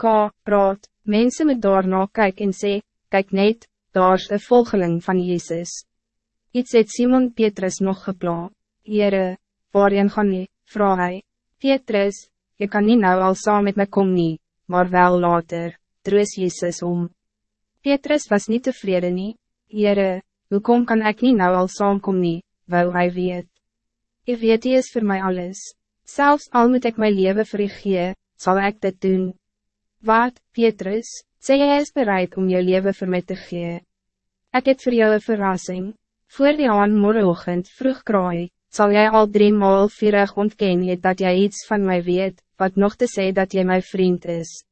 Ka, praat, mensen met daarna kyk en sê, kyk net, daar is een volgeling van Jezus. Iets het Simon Petrus nog gepla. Heere, waarin gaan nie, vraag hy. Petrus, je kan niet nou al saam met my kom nie, maar wel later, troos Jezus om. Petrus was niet tevreden nie. Heere, hoekom kan ik niet nou al saam kom nie, wou hy weet. Je weet die is voor mij alles. Zelfs al moet ik mijn leven vir sal ek dit doen. Wat, Petrus, sê jy is bereid om je leven voor mij te gee? Ik heb voor jou een verrassing. Voor die aan morgenochtend vroeg kraai, zal jij al drie maal vierig ontkennen dat jij iets van mij weet, wat nog te zeggen dat jij mijn vriend is.